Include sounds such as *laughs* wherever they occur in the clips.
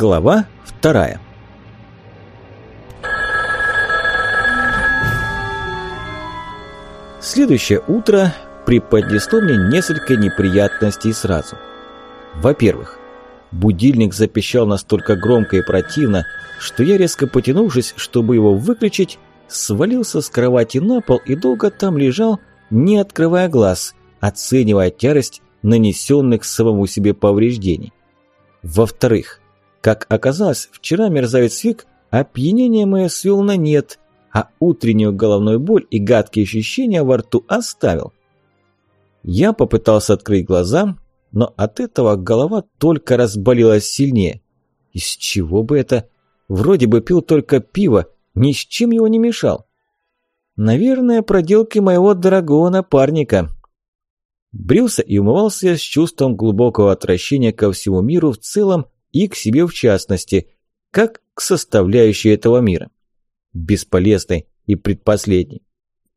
Глава вторая Следующее утро преподнесло мне несколько неприятностей сразу. Во-первых, будильник запищал настолько громко и противно, что я, резко потянувшись, чтобы его выключить, свалился с кровати на пол и долго там лежал, не открывая глаз, оценивая тяжесть нанесенных самому себе повреждений. Во-вторых, как оказалось, вчера мерзавец Вик опьянение мое свел на нет, а утреннюю головную боль и гадкие ощущения во рту оставил. Я попытался открыть глаза, но от этого голова только разболелась сильнее. Из чего бы это? Вроде бы пил только пиво, ни с чем его не мешал. Наверное, проделки моего дорогого напарника. Брился и умывался с чувством глубокого отвращения ко всему миру в целом и к себе в частности, как к составляющей этого мира. Бесполезной и предпоследней.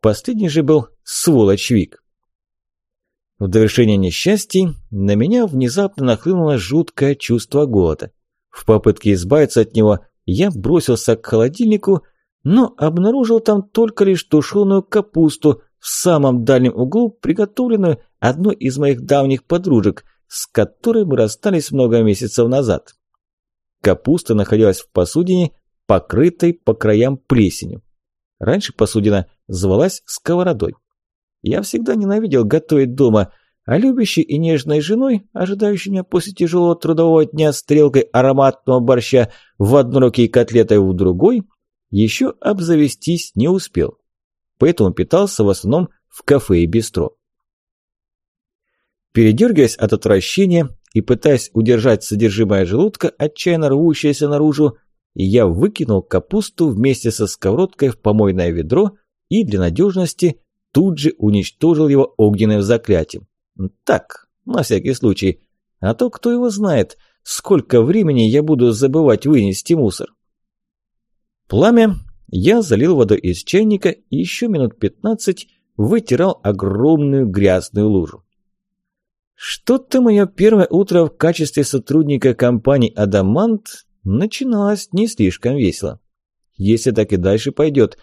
Последний же был сволочь Вик. В довершение несчастий на меня внезапно нахлынуло жуткое чувство голода. В попытке избавиться от него я бросился к холодильнику, но обнаружил там только лишь тушеную капусту в самом дальнем углу, приготовленную одной из моих давних подружек, с которой мы расстались много месяцев назад. Капуста находилась в посудине, покрытой по краям плесенью. Раньше посудина звалась сковородой. Я всегда ненавидел готовить дома, а любящей и нежной женой, ожидающей меня после тяжелого трудового дня стрелкой ароматного борща в одной руке и котлетой в другой, еще обзавестись не успел. Поэтому питался в основном в кафе и бистро. Передергиваясь от отвращения и пытаясь удержать содержимое желудка, отчаянно рвущееся наружу, я выкинул капусту вместе со сковородкой в помойное ведро и для надежности тут же уничтожил его огненным заклятием. Так, на всякий случай. А то кто его знает, сколько времени я буду забывать вынести мусор. Пламя я залил водой из чайника и еще минут пятнадцать вытирал огромную грязную лужу. Что-то мое первое утро в качестве сотрудника компании «Адамант» начиналось не слишком весело. Если так и дальше пойдет,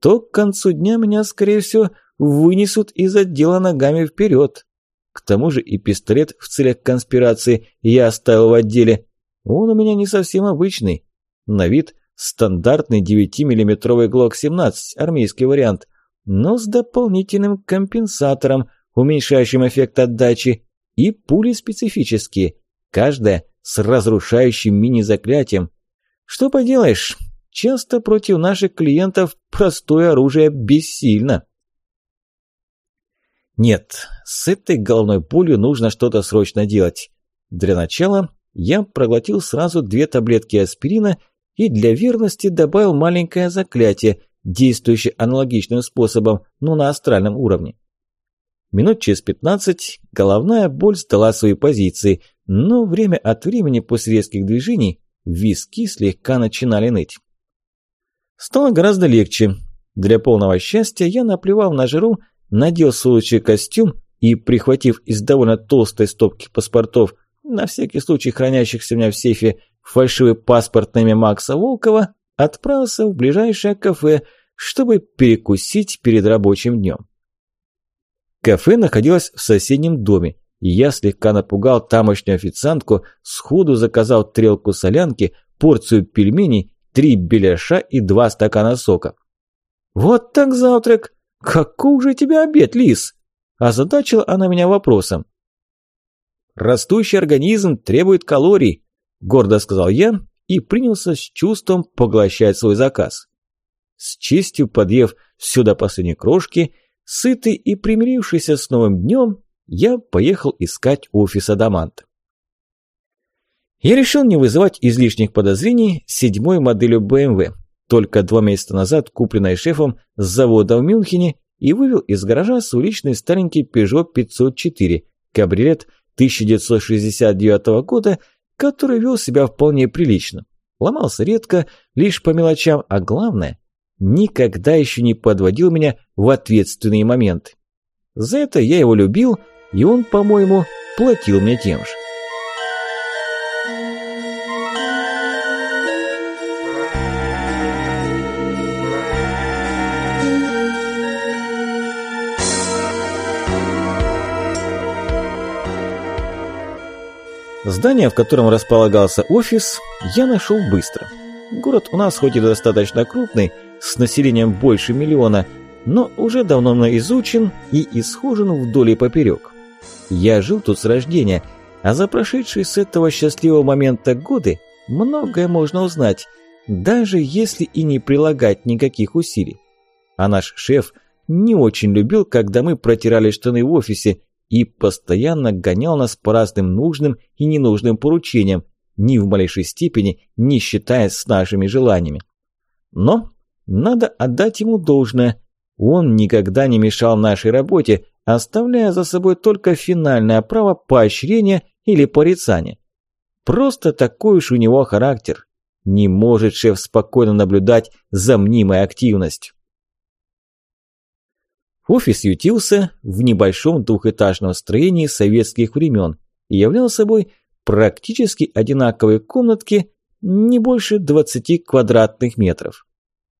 то к концу дня меня, скорее всего, вынесут из отдела ногами вперед. К тому же и пистолет в целях конспирации я оставил в отделе. Он у меня не совсем обычный. На вид стандартный 9-миллиметровый ГЛОК-17, армейский вариант, но с дополнительным компенсатором, уменьшающим эффект отдачи, и пули специфические, каждая с разрушающим мини-заклятием. Что поделаешь, часто против наших клиентов простое оружие бессильно. Нет, с этой головной болью нужно что-то срочно делать. Для начала я проглотил сразу две таблетки аспирина и для верности добавил маленькое заклятие, действующее аналогичным способом, но на астральном уровне. Минут через пятнадцать головная боль сдала свои позиции, но время от времени после резких движений виски слегка начинали ныть. Стало гораздо легче. Для полного счастья я наплевал на жиру, надел случай костюм и, прихватив из довольно толстой стопки паспортов, на всякий случай хранящихся у меня в сейфе, фальшивый паспорт на имя Макса Волкова, отправился в ближайшее кафе, чтобы перекусить перед рабочим днем. Кафе находилось в соседнем доме, и я слегка напугал тамошнюю официантку, сходу заказал трелку солянки, порцию пельменей, три беляша и два стакана сока. «Вот так завтрак! Какой же тебе обед, лис?» Озадачила она меня вопросом. «Растущий организм требует калорий», – гордо сказал я и принялся с чувством поглощать свой заказ. С честью подъев все до последней крошки – Сытый и примирившийся с новым днем, я поехал искать офис Адаманта. Я решил не вызывать излишних подозрений седьмой моделью BMW, только два месяца назад купленной шефом с завода в Мюнхене и вывел из гаража свой личный старенький Peugeot 504, кабриолет 1969 года, который вел себя вполне прилично. Ломался редко, лишь по мелочам, а главное, никогда еще не подводил меня в ответственные моменты. За это я его любил, и он, по-моему, платил мне тем же. Здание, в котором располагался офис, я нашел быстро. Город у нас хоть и достаточно крупный, с населением больше миллиона, но уже давно изучен и исхожен вдоль и поперек. Я жил тут с рождения, а за прошедшие с этого счастливого момента годы многое можно узнать, даже если и не прилагать никаких усилий. А наш шеф не очень любил, когда мы протирали штаны в офисе и постоянно гонял нас по разным нужным и ненужным поручениям, ни в малейшей степени не считаясь с нашими желаниями. Но надо отдать ему должное. Он никогда не мешал нашей работе, оставляя за собой только финальное право поощрения или порицания. Просто такой уж у него характер. Не может шеф спокойно наблюдать за мнимой активностью. Офис ютился в небольшом двухэтажном строении советских времен и являл собой практически одинаковые комнатки не больше 20 квадратных метров.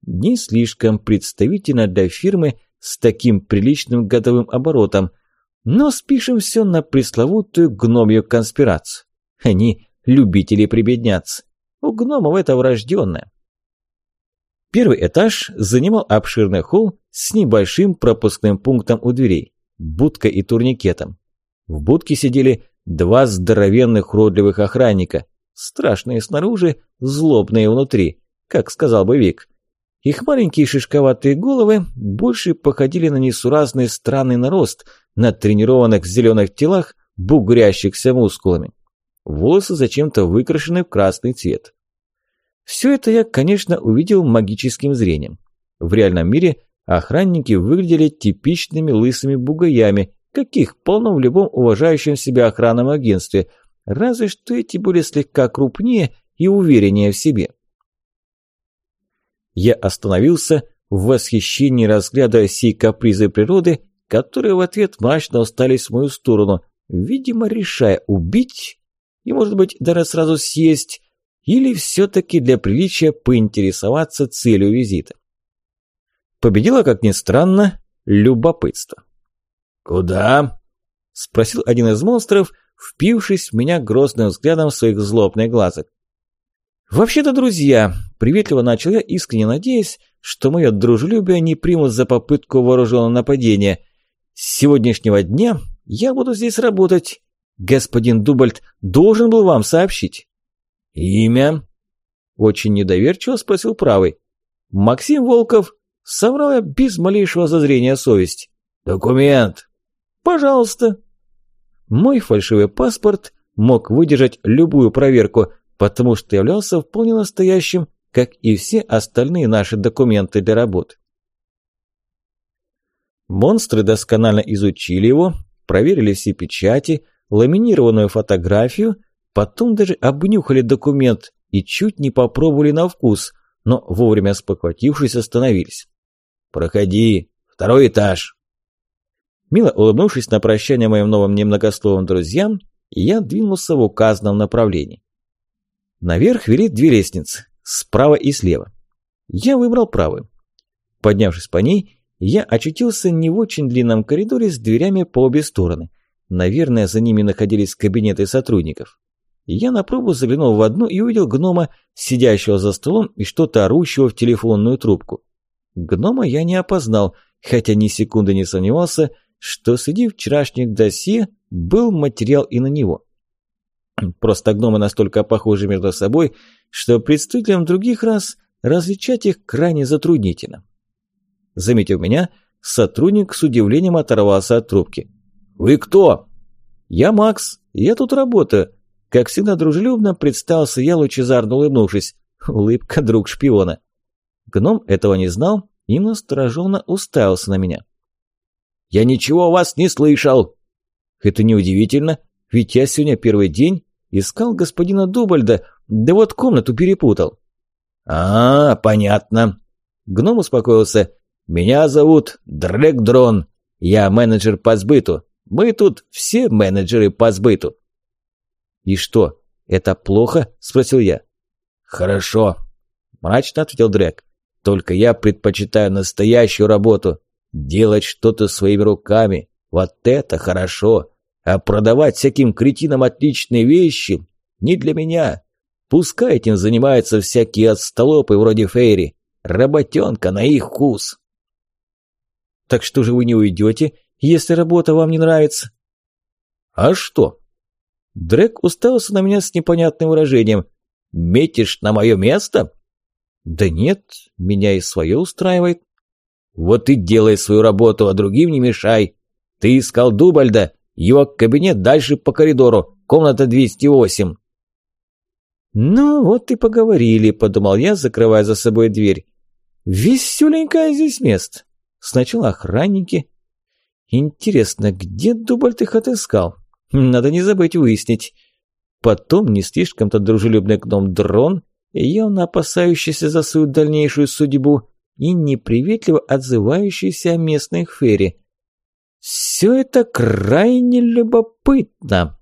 Не слишком представительно для фирмы с таким приличным годовым оборотом, но спишем все на пресловутую гномью конспирацию. Они любители прибедняться. У гномов это врожденное. Первый этаж занимал обширный холл с небольшим пропускным пунктом у дверей, будкой и турникетом. В будке сидели два здоровенных уродливых охранника, страшные снаружи, злобные внутри, как сказал бы Вик. Их маленькие шишковатые головы больше походили на несуразный странный нарост на тренированных зеленых телах, бугрящихся мускулами. Волосы зачем-то выкрашены в красный цвет. Все это я, конечно, увидел магическим зрением. В реальном мире охранники выглядели типичными лысыми бугаями, каких полно в любом уважающем себя охранном агентстве, разве что эти были слегка крупнее и увереннее в себе. Я остановился в восхищении, разглядывая сей капризы природы, которые в ответ мрачно устались в мою сторону, видимо, решая убить и, может быть, даже сразу съесть, или все-таки для приличия поинтересоваться целью визита. Победило, как ни странно, любопытство. «Куда?» – спросил один из монстров, впившись в меня грозным взглядом своих злобных глазок. «Вообще-то, друзья», – приветливо начал я, искренне надеясь, что мое дружелюбие не примут за попытку вооруженного нападения. «С сегодняшнего дня я буду здесь работать. Господин Дубальд должен был вам сообщить». «Имя?» Очень недоверчиво спросил правый. «Максим Волков», – соврал я без малейшего зазрения совести. «Документ». «Пожалуйста». Мой фальшивый паспорт мог выдержать любую проверку, потому что являлся вполне настоящим, как и все остальные наши документы для работы. Монстры досконально изучили его, проверили все печати, ламинированную фотографию – Потом даже обнюхали документ и чуть не попробовали на вкус, но вовремя спохватившись остановились. «Проходи, второй этаж». Мило улыбнувшись на прощание моим новым немногословным друзьям, я двинулся в указанном направлении. Наверх вели две лестницы, справа и слева. Я выбрал правую. Поднявшись по ней, я очутился не в очень длинном коридоре с дверями по обе стороны. Наверное, за ними находились кабинеты сотрудников. Я на пробу заглянул в одну и увидел гнома, сидящего за столом и что-то орущего в телефонную трубку. Гнома я не опознал, хотя ни секунды не сомневался, что среди вчерашних досье был материал и на него. Просто гномы настолько похожи между собой, что представителям других рас различать их крайне затруднительно. Заметив меня, сотрудник с удивлением оторвался от трубки. «Вы кто?» «Я Макс, я тут работаю. Как всегда дружелюбно представился я, лучезарно улыбнувшись. Улыбка друг шпиона. Гном этого не знал и настороженно уставился на меня. «Я ничего о вас не слышал!» «Это неудивительно, ведь я сегодня первый день искал господина Дубальда, да вот комнату перепутал». «А, понятно». Гном успокоился. «Меня зовут Дрэгдрон. Я менеджер по сбыту. Мы тут все менеджеры по сбыту». «И что, это плохо?» – спросил я. «Хорошо», – мрачно ответил Дрэк. «Только я предпочитаю настоящую работу. Делать что-то своими руками. Вот это хорошо. А продавать всяким кретинам отличные вещи не для меня. Пускай этим занимаются всякие отстолопы вроде Фейри. Работенка на их вкус. Так что же вы не уйдете, если работа вам не нравится? А что? Дрек уставился на меня с непонятным выражением. Метишь на мое место? Да нет, меня и свое устраивает. Вот и делай свою работу, а другим не мешай. Ты искал Дубальда, его кабинет дальше по коридору, комната 208. Ну, вот и поговорили, подумал я, закрывая за собой дверь. Веселенькое здесь место. Сначала охранники. Интересно, где Дубальд их отыскал? Надо не забыть выяснить. Потом не слишком-то дружелюбный гном Дрон, явно опасающийся за свою дальнейшую судьбу, и неприветливо отзывающийся о местных фере. Все это крайне любопытно.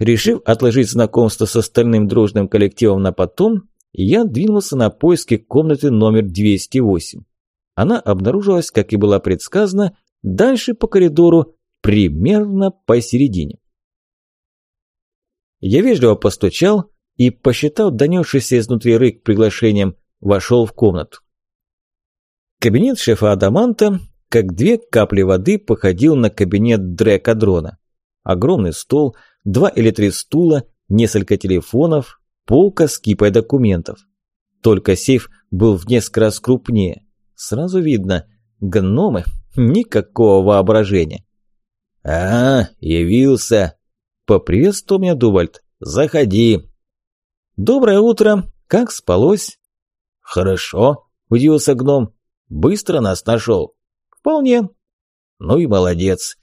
Решив отложить знакомство с остальным дружным коллективом на потом, я двинулся на поиски комнаты номер 208. Она обнаружилась, как и было предсказано, дальше по коридору, примерно посередине. Я вежливо постучал и, посчитав донесшийся изнутри рык приглашением, вошел в комнату. Кабинет шефа Адаманта, как две капли воды, походил на кабинет Дрекадрона. Огромный стол, два или три стула, несколько телефонов, полка с кипой документов. Только сейф был в несколько раз крупнее. Сразу видно, гномы, *laughs* никакого воображения. «А, явился!» – поприветствовал меня Дувальд. «Заходи!» «Доброе утро! Как спалось?» «Хорошо», – удивился гном. «Быстро нас нашел». «Вполне». «Ну и молодец.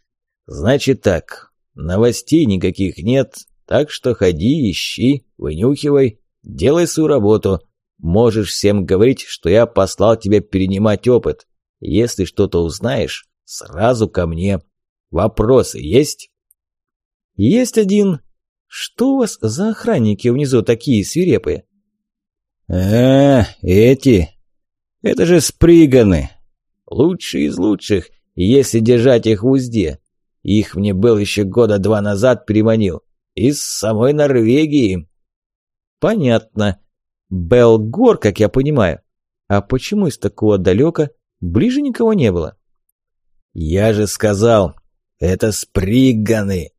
Значит так, новостей никаких нет, так что ходи, ищи, вынюхивай, делай свою работу. Можешь всем говорить, что я послал тебя перенимать опыт. Если что-то узнаешь, сразу ко мне. Вопросы есть?» «Есть один. Что у вас за охранники внизу такие свирепые?» «А, эти? Это же сприганы. Лучшие из лучших, если держать их в узде. Их мне был еще года два назад приманил. Из самой Норвегии». «Понятно. Белгор, как я понимаю. А почему из такого далека ближе никого не было?» «Я же сказал, это сприганы.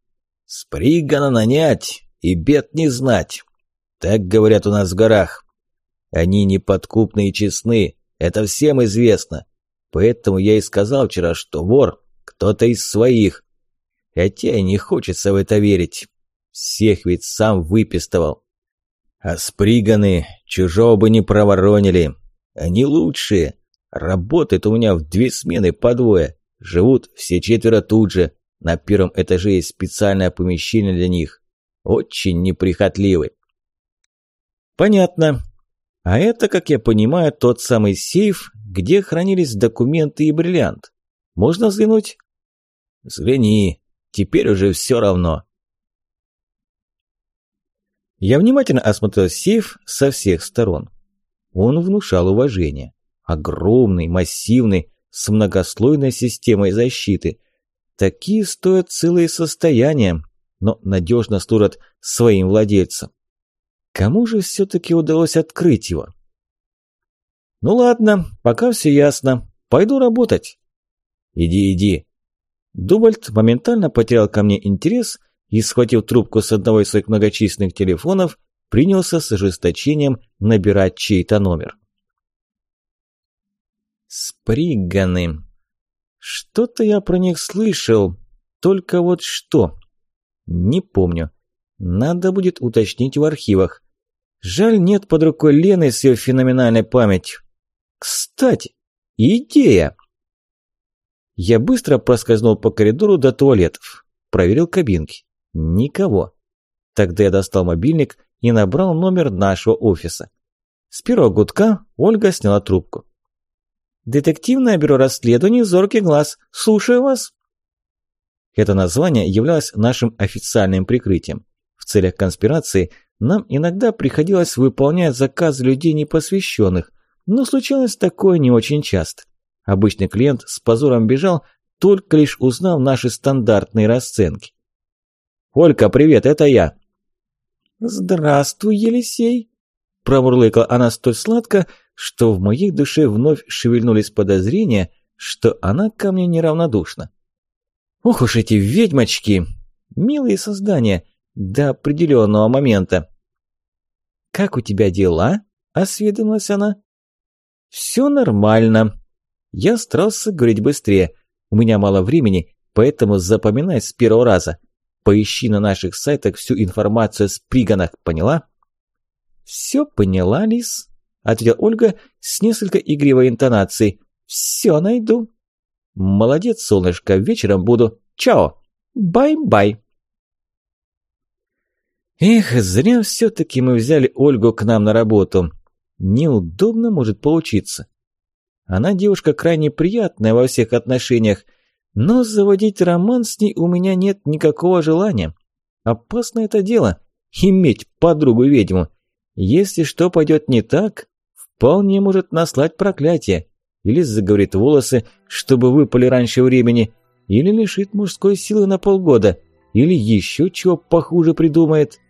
Спригана нанять и бед не знать. Так говорят у нас в горах. Они неподкупны и честны, это всем известно. Поэтому я и сказал вчера, что вор кто-то из своих. Хотя и не хочется в это верить. Всех ведь сам выпистывал. А сприганы чужого бы не проворонили. Они лучшие. Работают у меня в две смены по двое. Живут все четверо тут же. На первом этаже есть специальное помещение для них. Очень неприхотливый. Понятно. А это, как я понимаю, тот самый сейф, где хранились документы и бриллиант. Можно взглянуть? Взгляни. Теперь уже все равно. Я внимательно осмотрел сейф со всех сторон. Он внушал уважение. Огромный, массивный, с многослойной системой защиты. Такие стоят целые состояния, но надежно служат своим владельцам. Кому же все-таки удалось открыть его? Ну ладно, пока все ясно. Пойду работать. Иди, иди. Дубальд моментально потерял ко мне интерес и, схватив трубку с одного из своих многочисленных телефонов, принялся с ожесточением набирать чей-то номер. Сприганы. Что-то я про них слышал, только вот что. Не помню. Надо будет уточнить в архивах. Жаль, нет под рукой Лены с ее феноменальной памятью. Кстати, идея! Я быстро проскользнул по коридору до туалетов. Проверил кабинки. Никого. Тогда я достал мобильник и набрал номер нашего офиса. С первого гудка Ольга сняла трубку. «Детективное бюро расследований «Зоркий глаз». Слушаю вас». Это название являлось нашим официальным прикрытием. В целях конспирации нам иногда приходилось выполнять заказы людей непосвященных, но случалось такое не очень часто. Обычный клиент с позором бежал, только лишь узнав наши стандартные расценки. «Олька, привет, это я!» «Здравствуй, Елисей!» Промурлыкала она столь сладко, что в моей душе вновь шевельнулись подозрения, что она ко мне неравнодушна. Ох уж эти ведьмочки! Милые создания, до определенного момента. «Как у тебя дела?» – осведомилась она. «Все нормально». Я старался говорить быстрее. У меня мало времени, поэтому запоминай с первого раза. Поищи на наших сайтах всю информацию о сприганах, поняла? «Все поняла, Лис», – ответила Ольга с несколько игривой интонацией. «Все найду». «Молодец, солнышко, вечером буду. Чао! Bye-bye!» Эх, зря все-таки мы взяли Ольгу к нам на работу. Неудобно может получиться. Она девушка крайне приятная во всех отношениях, но заводить роман с ней у меня нет никакого желания. Опасно это дело – иметь подругу-ведьму. Если что пойдет не так, вполне может наслать проклятие. Или заговорит волосы, чтобы выпали раньше времени, или лишит мужской силы на полгода, или еще чего похуже придумает.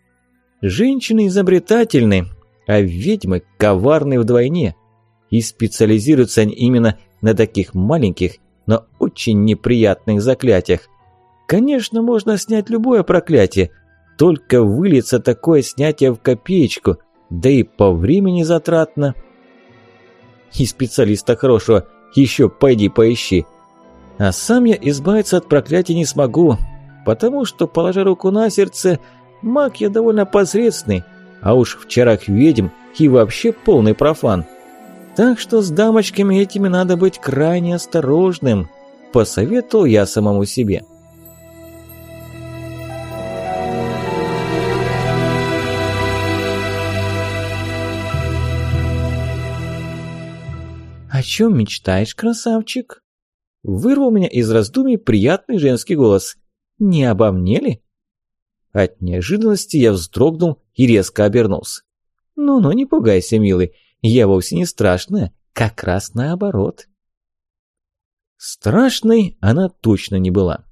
Женщины изобретательны, а ведьмы коварны вдвойне. И специализируются они именно на таких маленьких, но очень неприятных заклятиях. Конечно, можно снять любое проклятие, только выльется такое снятие в копеечку – да и по времени затратно. И специалиста хорошего еще пойди поищи. А сам я избавиться от проклятия не смогу, потому что, положа руку на сердце, маг я довольно посредственный, а уж в чарах ведьм и вообще полный профан. Так что с дамочками этими надо быть крайне осторожным, посоветовал я самому себе. «О чем мечтаешь, красавчик?» Вырвал меня из раздумий приятный женский голос. «Не обо мне ли?» От неожиданности я вздрогнул и резко обернулся. «Ну-ну, не пугайся, милый, я вовсе не страшная, как раз наоборот». Страшной она точно не была.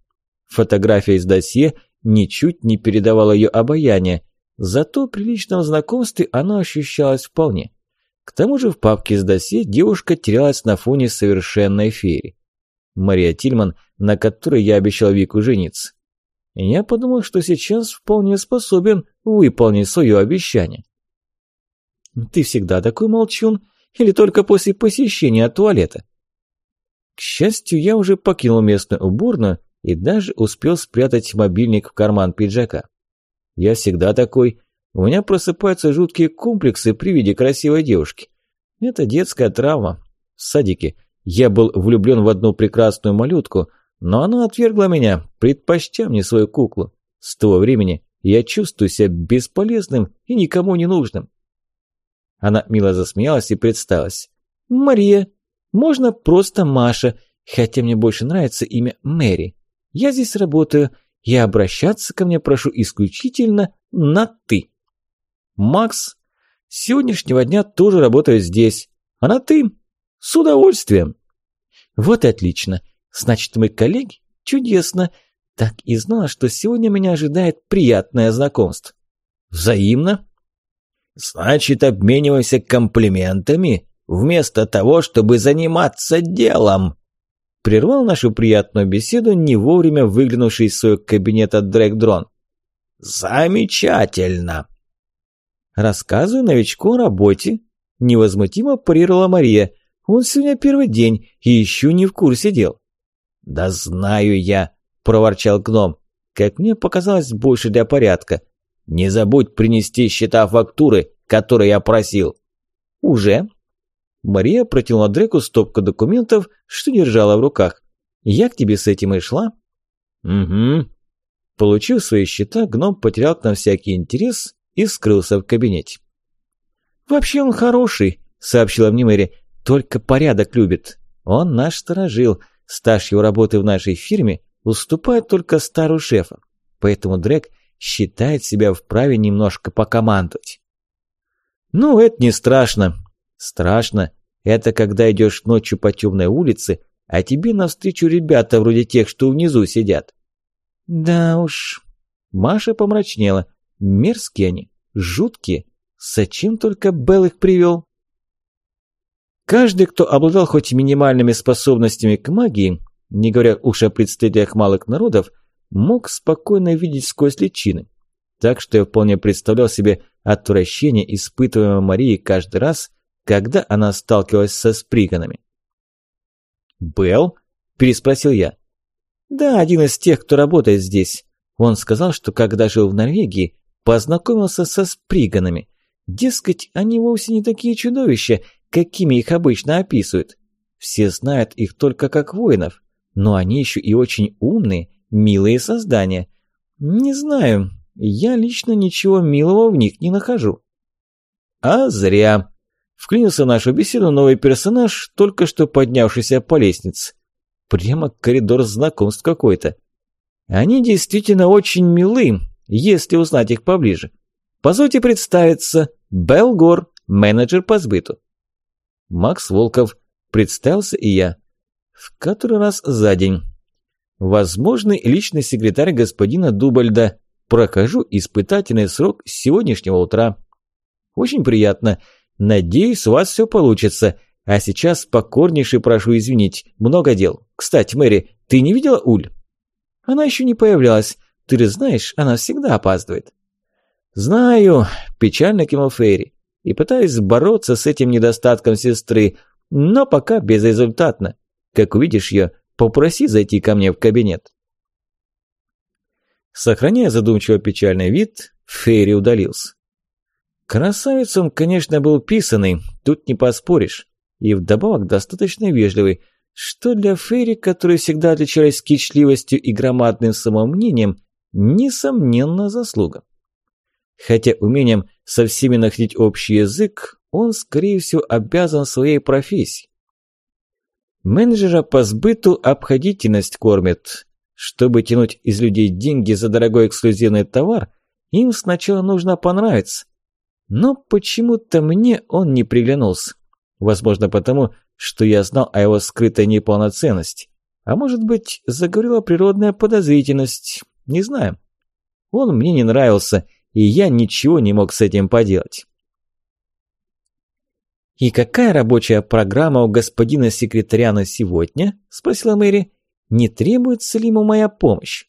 Фотография из досье ничуть не передавала ее обаяние, зато при личном знакомстве она ощущалась вполне. К тому же в папке с досье девушка терялась на фоне совершенной феи. Мария Тильман, на которой я обещал Вику жениться. Я подумал, что сейчас вполне способен выполнить свое обещание. «Ты всегда такой молчун? Или только после посещения туалета?» К счастью, я уже покинул местную уборную и даже успел спрятать мобильник в карман пиджака. Я всегда такой, у меня просыпаются жуткие комплексы при виде красивой девушки. Это детская травма. В садике я был влюблен в одну прекрасную малютку, но она отвергла меня, предпочтя мне свою куклу. С того времени я чувствую себя бесполезным и никому не нужным. Она мило засмеялась и представилась. «Мария, можно просто Маша, хотя мне больше нравится имя Мэри. Я здесь работаю, и обращаться ко мне прошу исключительно на «ты». Макс с сегодняшнего дня тоже работает здесь. А на «ты» с удовольствием. Вот и отлично. Значит, мы коллеги? Чудесно. Так и знала, что сегодня меня ожидает приятное знакомство. Взаимно. Значит, обмениваемся комплиментами вместо того, чтобы заниматься делом. Прервал нашу приятную беседу не вовремя выглянувший из своего кабинета Дрэгдрон. Замечательно. «Рассказываю новичку о работе», – невозмутимо парировала Мария. «Он сегодня первый день и еще не в курсе дел». «Да знаю я», – проворчал гном. «Как мне показалось, больше для порядка. Не забудь принести счета фактуры, которые я просил». «Уже?» Мария протянула Дреку стопку документов, что держала в руках. «Я к тебе с этим и шла?» «Угу». Получив свои счета, гном потерял к нам всякий интерес и скрылся в кабинете. «Вообще он хороший», – сообщила мне Мэри, – «только порядок любит. Он наш сторожил, стаж его работы в нашей фирме уступает только стару шефа, поэтому Дрэк считает себя вправе немножко покомандовать». «Ну, это не страшно. Страшно – это когда идешь ночью по темной улице, а тебе навстречу ребята вроде тех, что внизу сидят. Да уж. Маша помрачнела. Мерзкие они, жуткие. Зачем только Белл их привел? Каждый, кто обладал хоть минимальными способностями к магии, не говоря уж о представителях малых народов, мог спокойно видеть сквозь личины. Так что я вполне представлял себе отвращение, испытываемое Марией каждый раз, когда она сталкивалась со сприганами. «Белл?» – переспросил я. «Да, один из тех, кто работает здесь. Он сказал, что когда жил в Норвегии, познакомился со сприганами. Дескать, они вовсе не такие чудовища, какими их обычно описывают. Все знают их только как воинов, но они еще и очень умные, милые создания. Не знаю, я лично ничего милого в них не нахожу. А зря. Вклинился в нашу беседу новый персонаж, только что поднявшийся по лестнице. Прямо коридор знакомств какой-то. Они действительно очень милы, если узнать их поближе. Позвольте представиться, Белгор, менеджер по сбыту. Макс Волков, представился и я. В который раз за день. Возможный личный секретарь господина Дубальда. Прохожу испытательный срок с сегодняшнего утра. Очень приятно. Надеюсь, у вас все получится. А сейчас покорнейше прошу извинить. Много дел. Кстати, Мэри, ты не видела Уль? Она еще не появлялась. Ты же знаешь, она всегда опаздывает. Знаю, печально кивнул Фейри. И пытаюсь бороться с этим недостатком сестры, но пока безрезультатно. Как увидишь ее, попроси зайти ко мне в кабинет. Сохраняя задумчиво печальный вид, Фейри удалился. Красавец он, конечно, был писанный, тут не поспоришь. И вдобавок достаточно вежливый, что для Фейри, которые всегда отличались кичливостью и громадным самомнением, несомненно заслуга. Хотя умением со всеми находить общий язык, он, скорее всего, обязан своей профессии. Менеджера по сбыту обходительность кормит. Чтобы тянуть из людей деньги за дорогой эксклюзивный товар, им сначала нужно понравиться. Но почему-то мне он не приглянулся. Возможно, потому, что я знал о его скрытой неполноценности. А может быть, заговорила природная подозрительность. Не знаю. Он мне не нравился, и я ничего не мог с этим поделать. «И какая рабочая программа у господина секретаря на сегодня?» – спросила Мэри. «Не требуется ли ему моя помощь?»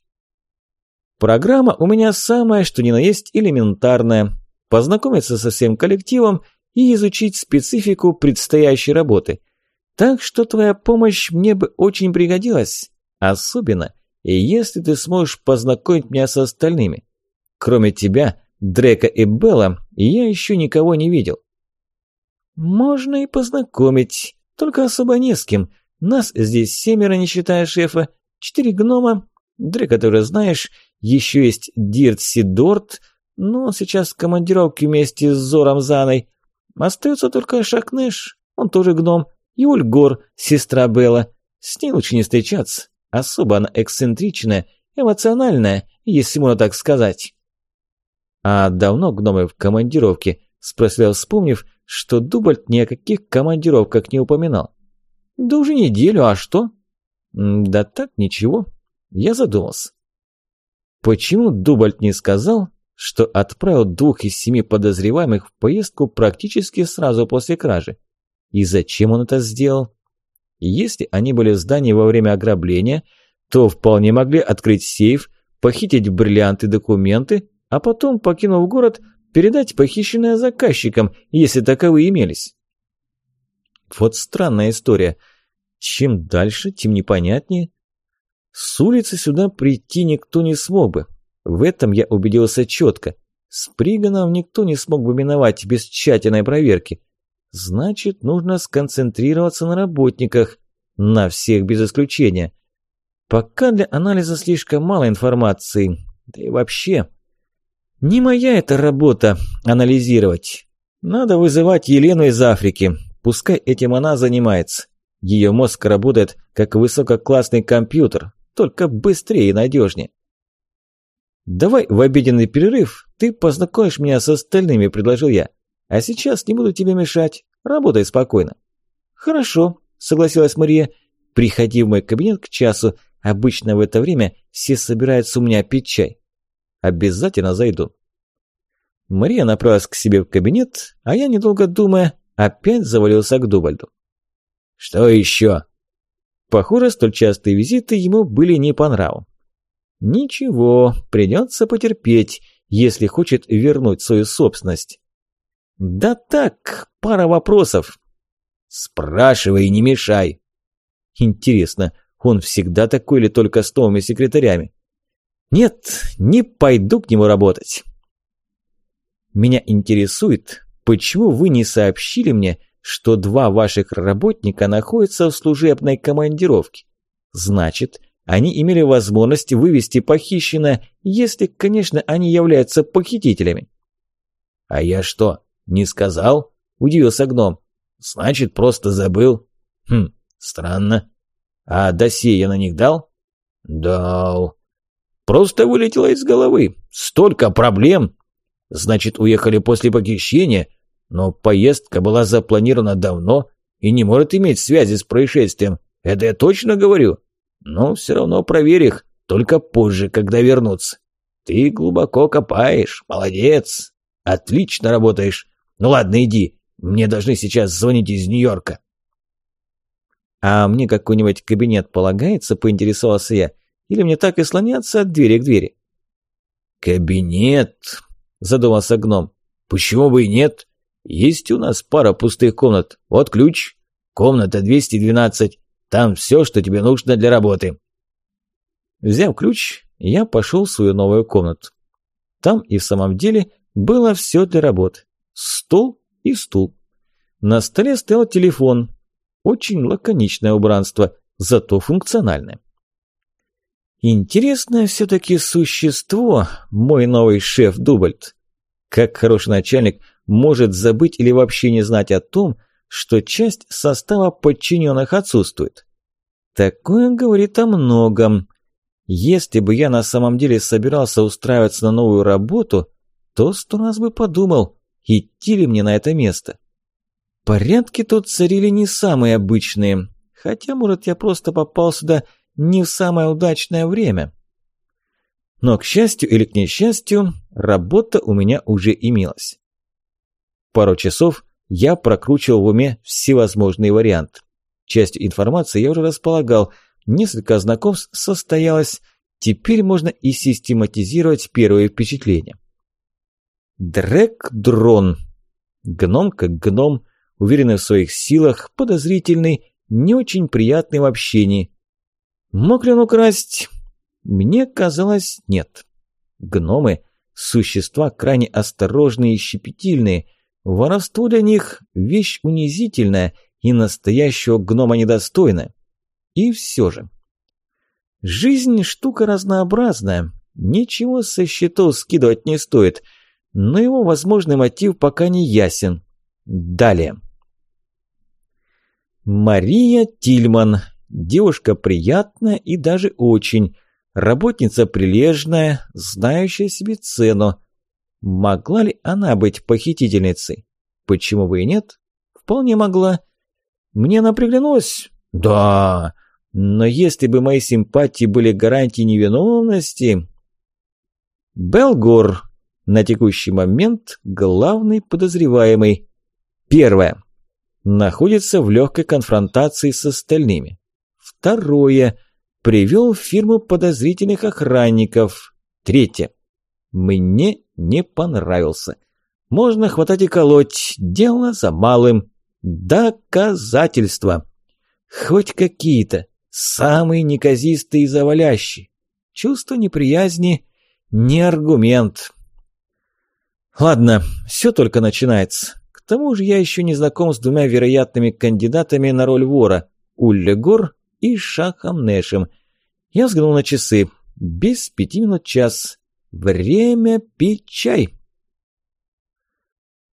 «Программа у меня самая, что ни на есть, элементарная. Познакомиться со всем коллективом и изучить специфику предстоящей работы. Так что твоя помощь мне бы очень пригодилась. Особенно, если ты сможешь познакомить меня с остальными. Кроме тебя, Дрека и Белла, я еще никого не видел. «Можно и познакомить, только особо не с кем. Нас здесь семеро, не считая шефа, четыре гнома, Дрека ты уже знаешь, еще есть Дирт Сидорт, но он сейчас в командировке вместе с Зором Заной. Остается только Шакнеш, он тоже гном, и Ульгор, сестра Белла. С ней лучше не встречаться, особо она эксцентричная, эмоциональная, если можно так сказать». «А давно гномы в командировке?» – спросил, вспомнив, – что Дубальт ни о каких командировках не упоминал. Да уже неделю, а что? Да так, ничего. Я задумался. Почему Дубальт не сказал, что отправил двух из семи подозреваемых в поездку практически сразу после кражи? И зачем он это сделал? Если они были в здании во время ограбления, то вполне могли открыть сейф, похитить бриллианты документы, а потом, покинув город, передать похищенное заказчикам, если таковые имелись. Вот странная история. Чем дальше, тем непонятнее. С улицы сюда прийти никто не смог бы. В этом я убедился четко. С Приганом никто не смог бы миновать без тщательной проверки. Значит, нужно сконцентрироваться на работниках. На всех без исключения. Пока для анализа слишком мало информации. Да и вообще... Не моя эта работа – анализировать. Надо вызывать Елену из Африки. Пускай этим она занимается. Ее мозг работает как высококлассный компьютер, только быстрее и надежнее. «Давай в обеденный перерыв ты познакомишь меня с остальными», – предложил я. «А сейчас не буду тебе мешать. Работай спокойно». «Хорошо», – согласилась Мария. Приходи в мой кабинет к часу, обычно в это время все собираются у меня пить чай. Обязательно зайду. Мария направилась к себе в кабинет, а я, недолго думая, опять завалился к Дубальду. «Что еще?» Похоже, столь частые визиты ему были не по нраву. Ничего, придется потерпеть, если хочет вернуть свою собственность. Да так, пара вопросов. Спрашивай не мешай. Интересно, он всегда такой или только с новыми секретарями? Нет, не пойду к нему работать. Меня интересует, почему вы не сообщили мне, что два ваших работника находятся в служебной командировке. Значит, они имели возможность вывести похищенное, если, конечно, они являются похитителями. «А я что, не сказал?» – удивился гном. «Значит, просто забыл. Хм, странно. А досье я на них дал?» «Дал. Просто вылетело из головы. Столько проблем. Значит, уехали после похищения, но поездка была запланирована давно и не может иметь связи с происшествием. Это я точно говорю?» Но все равно проверь их, только позже, когда вернутся. Ты глубоко копаешь, молодец. Отлично работаешь. Ну ладно, иди, мне должны сейчас звонить из Нью-Йорка. А мне какой-нибудь кабинет полагается, поинтересовался я, или мне так и слоняться от двери к двери? Кабинет, задумался гном. Почему бы и нет? Есть у нас пара пустых комнат. Вот ключ. Комната 212. Там все, что тебе нужно для работы». Взяв ключ, я пошел в свою новую комнату. Там и в самом деле было все для работы. Стол и стул. На столе стоял телефон. Очень лаконичное убранство, зато функциональное. Интересное все-таки существо, мой новый шеф Дубальд. Как хороший начальник может забыть или вообще не знать о том, что часть состава подчиненных отсутствует. Такое говорит о многом. Если бы я на самом деле собирался устраиваться на новую работу, то сто раз бы подумал, идти ли мне на это место. Порядки тут царили не самые обычные, хотя, может, я просто попал сюда не в самое удачное время. Но, к счастью или к несчастью, работа у меня уже имелась. Пару часов я прокручивал в уме всевозможные варианты. Частью информации я уже располагал, несколько знакомств состоялось, теперь можно и систематизировать первые впечатления. Дрэк-дрон. Гном как гном, уверенный в своих силах, подозрительный, не очень приятный в общении. Мог ли он украсть? Мне казалось, нет. Гномы – существа крайне осторожные и щепетильные – Воровство для них – вещь унизительная и настоящего гнома недостойная. И все же. Жизнь – штука разнообразная, ничего со счетов скидывать не стоит, но его возможный мотив пока не ясен. Далее. Мария Тильман. Девушка приятная и даже очень. Работница прилежная, знающая себе цену. Могла ли она быть похитительницей? Почему бы и нет? Вполне могла. Мне она приглянулась? Да. Но если бы мои симпатии были гарантией невиновности... Белгор. На текущий момент главный подозреваемый. Первое. Находится в легкой конфронтации с остальными. Второе. Привел в фирму подозрительных охранников. Третье. Мне не понравился. Можно хватать и колоть, дело за малым. Доказательства. Хоть какие-то, самые неказистые и завалящие. Чувство неприязни – не аргумент. Ладно, все только начинается. К тому же я еще не знаком с двумя вероятными кандидатами на роль вора – Уллегор и Шахом Нэшем. Я взглянул на часы. Без пяти минут час. Время пить чай.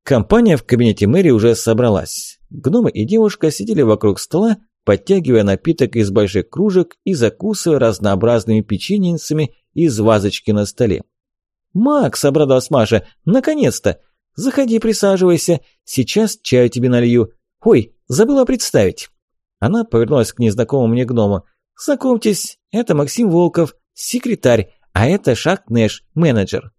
Компания в кабинете мэри уже собралась. Гномы и девушка сидели вокруг стола, подтягивая напиток из больших кружек и закусывая разнообразными печеньцами из вазочки на столе. «Макс!» – обрадовалась Маша. «Наконец-то! Заходи, присаживайся. Сейчас чаю тебе налью. Ой, забыла представить». Она повернулась к незнакомому мне гному. «Знакомьтесь, это Максим Волков, секретарь, а это Шак Нэш, менеджер».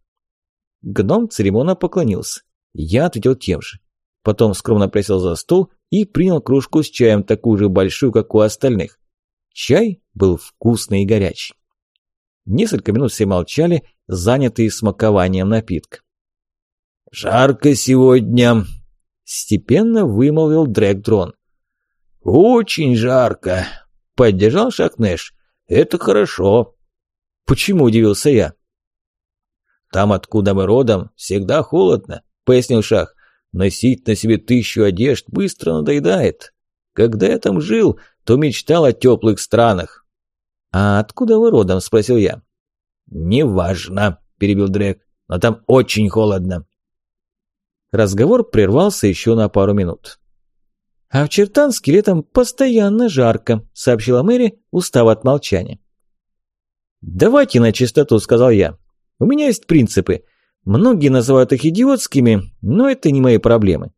Гном церемонно поклонился. Я ответил тем же. Потом скромно присел за стол и принял кружку с чаем, такую же большую, как у остальных. Чай был вкусный и горячий. Несколько минут все молчали, занятые смакованием напитка. «Жарко сегодня», – степенно вымолвил Дрэгдрон. «Очень жарко», – поддержал Шакнеш. «Это хорошо». «Почему?» – удивился я. «Там, откуда мы родом, всегда холодно», – пояснил Шах. «Носить на себе тысячу одежд быстро надоедает. Когда я там жил, то мечтал о теплых странах». «А откуда вы родом?» – спросил я. «Неважно», – перебил Дрек, – «но там очень холодно». Разговор прервался еще на пару минут. «А в Чертанске летом постоянно жарко», – сообщила Мэри, устав от молчания. «Давайте на чистоту», – сказал я. «У меня есть принципы. Многие называют их идиотскими, но это не мои проблемы.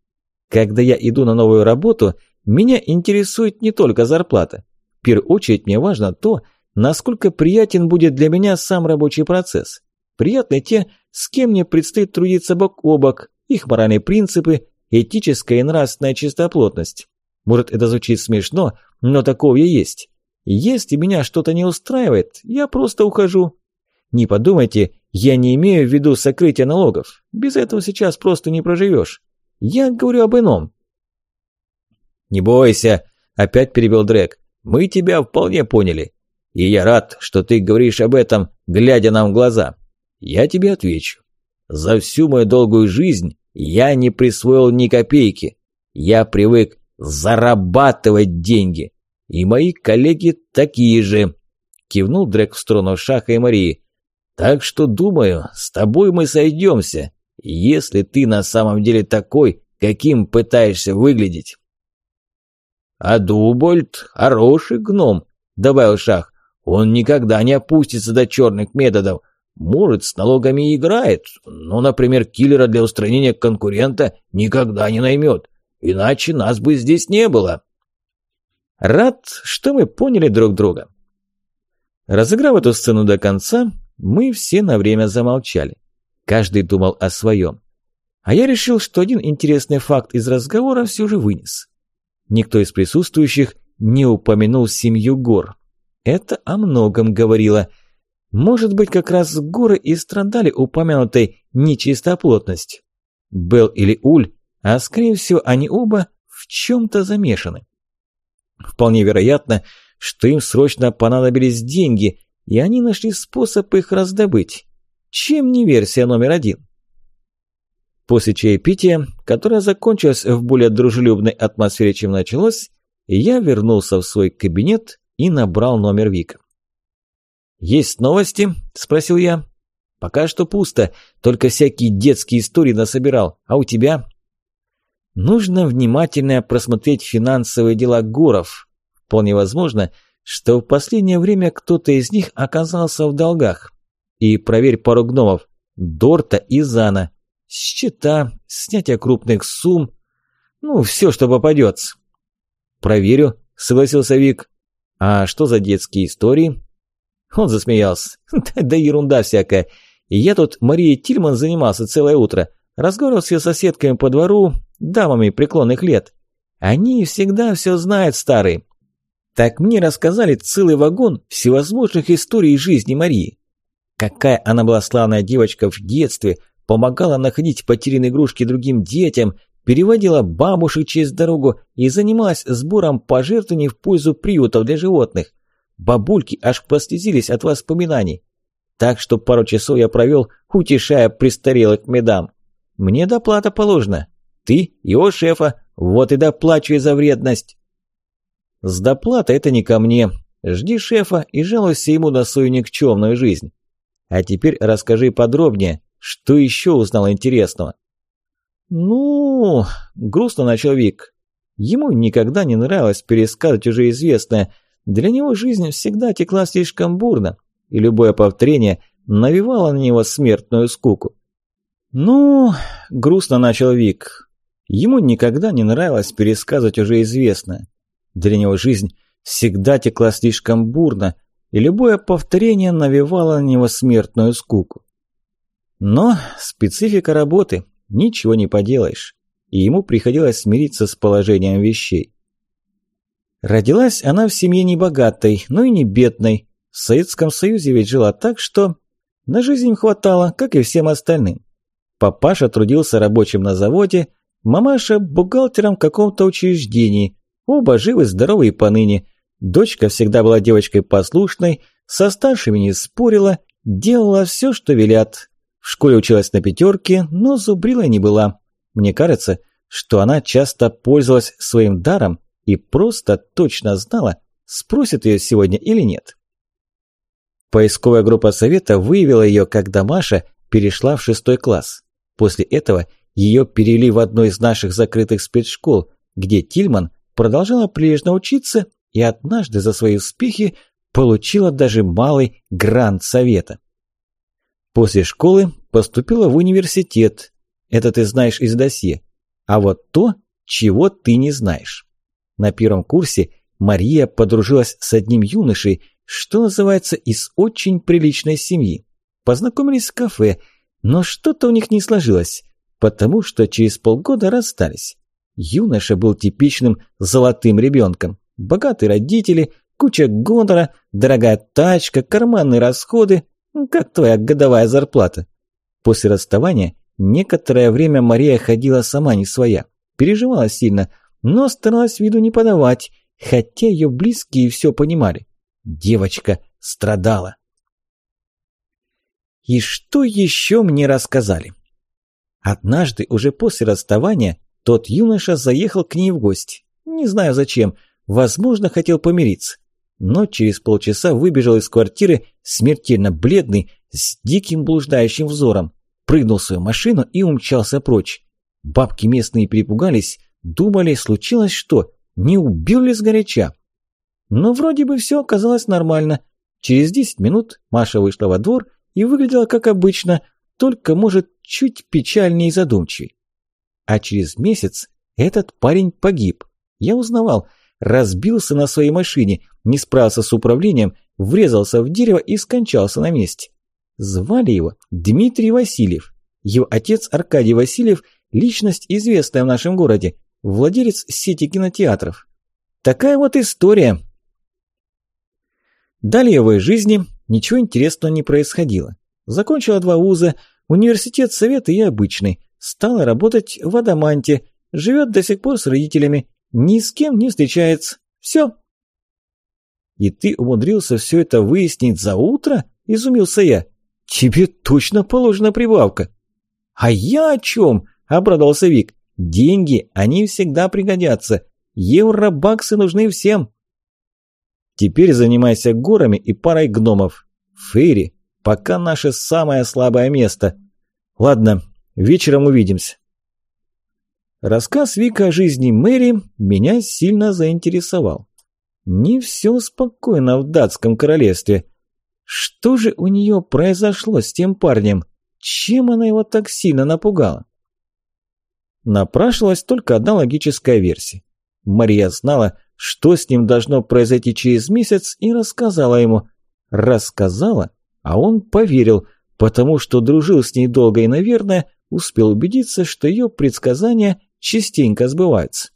Когда я иду на новую работу, меня интересует не только зарплата. В первую очередь мне важно то, насколько приятен будет для меня сам рабочий процесс. Приятны те, с кем мне предстоит трудиться бок о бок, их моральные принципы, этическая и нравственная чистоплотность. Может, это звучит смешно, но такое есть. Если меня что-то не устраивает, я просто ухожу. Не подумайте, я не имею в виду сокрытие налогов. Без этого сейчас просто не проживешь. Я говорю об ином. «Не бойся», – опять перебил Дрек. «Мы тебя вполне поняли. И я рад, что ты говоришь об этом, глядя нам в глаза. Я тебе отвечу. За всю мою долгую жизнь я не присвоил ни копейки. Я привык зарабатывать деньги. И мои коллеги такие же. Кивнул Дрек в сторону Шаха и Марии. Так что, думаю, с тобой мы сойдемся, если ты на самом деле такой, каким пытаешься выглядеть. А Дубольд хороший гном, добавил Шах. Он никогда не опустится до черных методов. Может, с налогами играет, но, например, киллера для устранения конкурента никогда не наймет. Иначе нас бы здесь не было. Рад, что мы поняли друг друга. Разыграв эту сцену до конца, мы все на время замолчали. Каждый думал о своем. А я решил, что один интересный факт из разговора все же вынес. Никто из присутствующих не упомянул семью гор. Это о многом говорило – может быть, как раз горы и страдали упомянутой нечистоплотностью. Бел или Уль, а скорее всего они оба в чем-то замешаны. Вполне вероятно, что им срочно понадобились деньги, и они нашли способ их раздобыть. Чем не версия номер один? После чаепития, которое закончилось в более дружелюбной атмосфере, чем началось, я вернулся в свой кабинет и набрал номер Вика. «Есть новости?» – спросил я. «Пока что пусто, только всякие детские истории насобирал. А у тебя?» «Нужно внимательно просмотреть финансовые дела Гуров. Вполне возможно, что в последнее время кто-то из них оказался в долгах. И проверь пару гномов – Дорта и Зана. Счета, снятие крупных сумм. Ну, все, что попадется». «Проверю», – согласился Вик. «А что за детские истории?» Он засмеялся. *laughs* Да ерунда всякая. Я тут Марией Тильман занимался целое утро. Разговаривал с ее соседками по двору, дамами преклонных лет. Они всегда все знают, старые. Так мне рассказали целый вагон всевозможных историй жизни Марии. Какая она была славная девочка в детстве, помогала находить потерянные игрушки другим детям, переводила бабушек через дорогу и занималась сбором пожертвований в пользу приютов для животных. Бабульки аж прослезились от воспоминаний. Так что пару часов я провел, утешая престарелых медам. Мне доплата положена. Ты, его шефа, вот и доплачивай за вредность. С доплатой это не ко мне. Жди шефа и жалуйся ему на свою никчемную жизнь. А теперь расскажи подробнее, что еще узнал интересного. Ну, грустно начал Вик. Ему никогда не нравилось пересказывать уже известное – для него жизнь всегда текла слишком бурно, и любое повторение навевало на него смертную скуку. «Ну...» – грустно начал Вик. Ему никогда не нравилось пересказывать уже известное. Для него жизнь всегда текла слишком бурно, и любое повторение навевало на него смертную скуку. Но специфика работы, ничего не поделаешь, и ему приходилось смириться с положением вещей. Родилась она в семье не богатой, но и не бедной. В Советском Союзе ведь жила так, что на жизнь хватало, как и всем остальным. Папаша трудился рабочим на заводе, мамаша – бухгалтером в каком-то учреждении. Оба живы, здоровы и поныне. Дочка всегда была девочкой послушной, со старшими не спорила, делала все, что велят. В школе училась на пятерке, но зубрила не была. Мне кажется, что она часто пользовалась своим даром и просто точно знала, спросит ее сегодня или нет. Поисковая группа совета выявила ее, когда Маша перешла в шестой класс. После этого ее перевели в одну из наших закрытых спецшкол, где Тильман продолжала прилежно учиться и однажды за свои успехи получила даже малый грант совета. После школы поступила в университет. Это ты знаешь из досье. А вот то, чего ты не знаешь. На первом курсе Мария подружилась с одним юношей, что называется, из очень приличной семьи. Познакомились в кафе, но что-то у них не сложилось, потому что через полгода расстались. Юноша был типичным золотым ребенком. Богатые родители, куча гонора, дорогая тачка, карманные расходы, ну, как твоя годовая зарплата. После расставания некоторое время Мария ходила сама не своя, переживала сильно – но старалась виду не подавать, хотя ее близкие все понимали. Девочка страдала. И что еще мне рассказали? Однажды, уже после расставания, тот юноша заехал к ней в гости. Не знаю зачем, возможно, хотел помириться. Но через полчаса выбежал из квартиры смертельно бледный, с диким блуждающим взором, прыгнул в свою машину и умчался прочь. Бабки местные перепугались, Думали, случилось что? Не убил ли сгоряча? Но вроде бы все оказалось нормально. Через 10 минут Маша вышла во двор и выглядела как обычно, только, может, чуть печальнее и задумчивей. А через месяц этот парень погиб. Я узнавал, разбился на своей машине, не справился с управлением, врезался в дерево и скончался на месте. Звали его Дмитрий Васильев. Его отец Аркадий Васильев – личность известная в нашем городе, владелец сети кинотеатров. Такая вот история. Далее в ее жизни ничего интересного не происходило. Закончила два вуза, университет совета и обычный. Стала работать в Адаманте, живет до сих пор с родителями, ни с кем не встречается. Все. И ты умудрился все это выяснить за утро? Изумился я. Тебе точно положена прибавка. А я о чем? Обрадовался Вик. Деньги, они всегда пригодятся. Евро, баксы нужны всем. Теперь занимайся горами и парой гномов. Фейри, пока наше самое слабое место. Ладно, вечером увидимся. Рассказ Вика о жизни Мэри меня сильно заинтересовал. Не все спокойно в датском королевстве. Что же у нее произошло с тем парнем? Чем она его так сильно напугала? Напрашивалась только одна логическая версия. Мария знала, что с ним должно произойти через месяц, и рассказала ему. Рассказала, а он поверил, потому что дружил с ней долго и, наверное, успел убедиться, что ее предсказания частенько сбываются.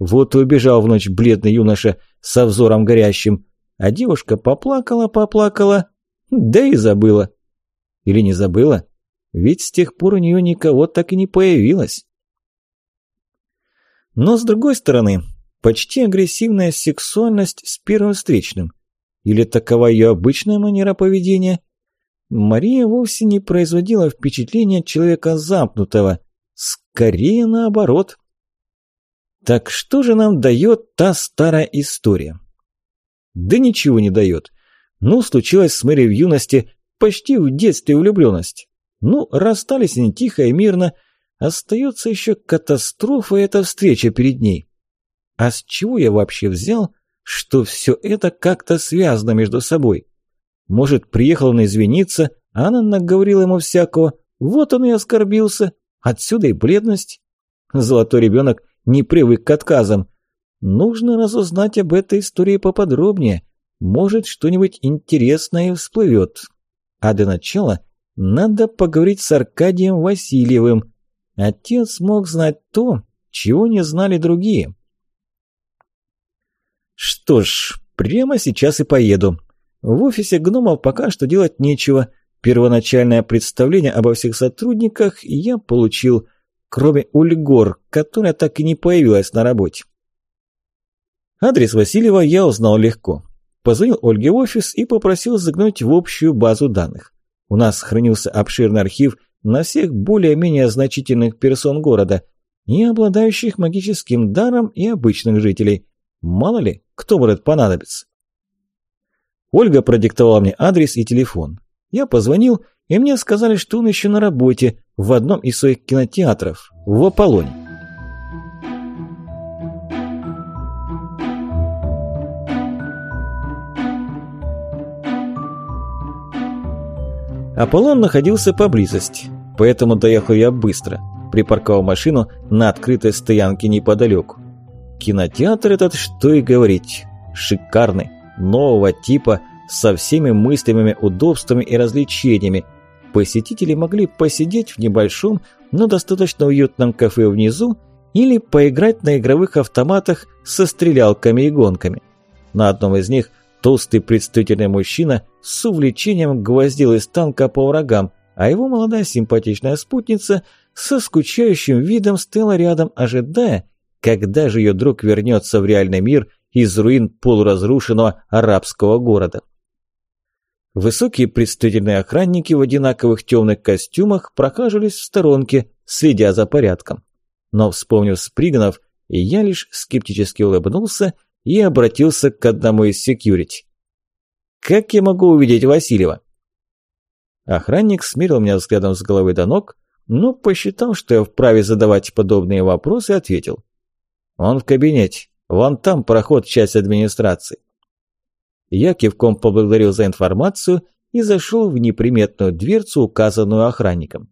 Вот и убежал в ночь бледный юноша со взором горящим, а девушка поплакала-поплакала, да и забыла. Или не забыла? Ведь с тех пор у нее никого так и не появилось. Но с другой стороны, почти агрессивная сексуальность с первым встречным. Или такова ее обычная манера поведения? Мария вовсе не производила впечатления человека замкнутого. Скорее наоборот. Так что же нам дает та старая история? Да ничего не дает. Ну, случилось с Мэри в юности, почти в детстве влюбленность. Ну, расстались они тихо и мирно, Остается еще катастрофа эта встреча перед ней. А с чего я вообще взял, что все это как-то связано между собой? Может, приехал он извиниться, а она наговорила ему всякого, вот он и оскорбился, отсюда и бледность. Золотой ребенок не привык к отказам. Нужно разузнать об этой истории поподробнее. Может, что-нибудь интересное всплывет. А для начала надо поговорить с Аркадием Васильевым. Отец мог знать то, чего не знали другие. Что ж, прямо сейчас и поеду. В офисе гномов пока что делать нечего. Первоначальное представление обо всех сотрудниках я получил, кроме Ульгор, которая так и не появилась на работе. Адрес Васильева я узнал легко. Позвонил Ольге в офис и попросил заглянуть в общую базу данных. У нас хранился обширный архив на всех более-менее значительных персон города, и обладающих магическим даром и обычных жителей. Мало ли, кто может понадобиться. Ольга продиктовала мне адрес и телефон. Я позвонил, и мне сказали, что он еще на работе в одном из своих кинотеатров, в Аполлоне. Аполлон находился поблизости, поэтому доехал я быстро, припарковал машину на открытой стоянке неподалеку. Кинотеатр этот, что и говорить, шикарный нового типа, со всеми мыслимыми удобствами и развлечениями. Посетители могли посидеть в небольшом, но достаточно уютном кафе внизу или поиграть на игровых автоматах со стрелялками и гонками. На одном из них толстый представительный мужчина с увлечением гвоздил из танка по врагам, а его молодая симпатичная спутница со скучающим видом стояла рядом, ожидая, когда же ее друг вернется в реальный мир из руин полуразрушенного арабского города. Высокие представительные охранники в одинаковых темных костюмах прохаживались в сторонке, следя за порядком. Но, вспомнив Сприганов, я лишь скептически улыбнулся и обратился к одному из секьюрити. «Как я могу увидеть Васильева?» Охранник смирил меня взглядом с головы до ног, но посчитал, что я вправе задавать подобные вопросы, ответил. «Он в кабинете. Вон там проход часть администрации. Я кивком поблагодарил за информацию и зашел в неприметную дверцу, указанную охранником.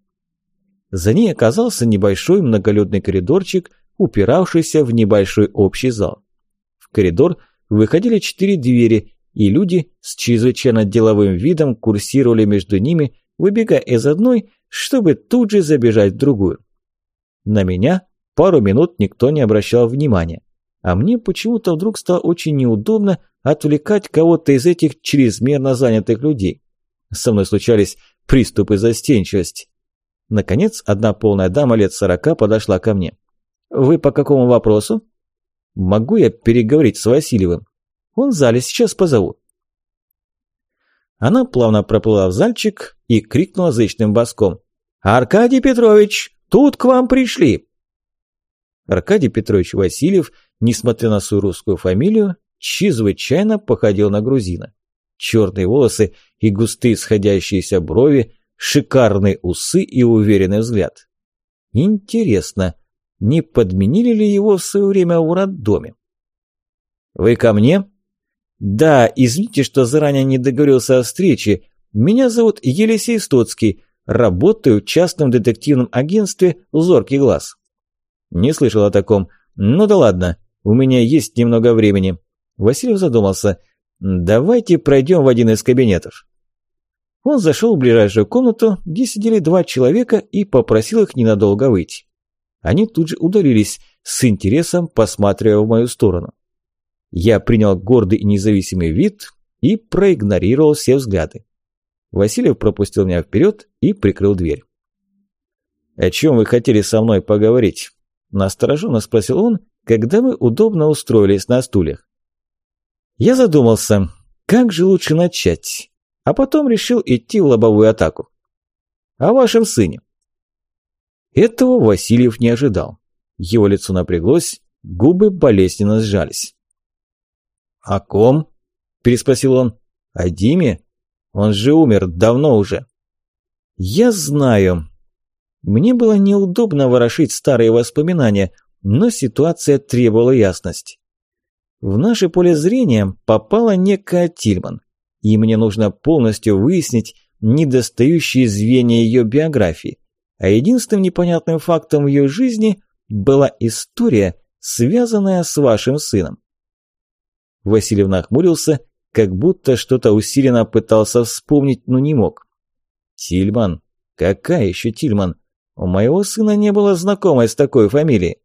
За ней оказался небольшой многолюдный коридорчик, упиравшийся в небольшой общий зал. В коридор выходили четыре двери, и люди с чрезвычайно деловым видом курсировали между ними, выбегая из одной, чтобы тут же забежать в другую. На меня пару минут никто не обращал внимания. А мне почему-то вдруг стало очень неудобно отвлекать кого-то из этих чрезмерно занятых людей. Со мной случались приступы застенчивости. Наконец, одна полная дама лет сорока подошла ко мне. «Вы по какому вопросу?» «Могу я переговорить с Васильевым?» «Он в зале, сейчас позову». Она плавно проплыла в зальчик и крикнула зычным баском. «Аркадий Петрович, тут к вам пришли!» Аркадий Петрович Васильев несмотря на свою русскую фамилию, чрезвычайно походил на грузина. Черные волосы и густые сходящиеся брови, шикарные усы и уверенный взгляд. Интересно, не подменили ли его в свое время в роддоме? «Вы ко мне?» «Да, извините, что заранее не договорился о встрече. Меня зовут Елисей Стоцкий, работаю в частном детективном агентстве «Зоркий глаз». Не слышал о таком. Ну да ладно, у меня есть немного времени». Васильев задумался. «Давайте пройдем в один из кабинетов». Он зашел в ближайшую комнату, где сидели два человека и попросил их ненадолго выйти. Они тут же удалились, с интересом посматривая в мою сторону. Я принял гордый и независимый вид и проигнорировал все взгляды. Васильев пропустил меня вперед и прикрыл дверь. «О чем вы хотели со мной поговорить?» Настороженно спросил он когда мы удобно устроились на стульях. Я задумался, как же лучше начать, а потом решил идти в лобовую атаку. О вашем сыне. Этого Васильев не ожидал. Его лицо напряглось, губы болезненно сжались. «О ком?» – переспросил он. «О Диме? Он же умер давно уже». «Я знаю». Мне было неудобно ворошить старые воспоминания, но ситуация требовала ясности. В наше поле зрения попала некая Тильман, и мне нужно полностью выяснить недостающие звенья ее биографии. А единственным непонятным фактом в ее жизни была история, связанная с вашим сыном. Васильев нахмурился, как будто что-то усиленно пытался вспомнить, но не мог. Тильман? Какая еще Тильман? У моего сына не было знакомой с такой фамилией.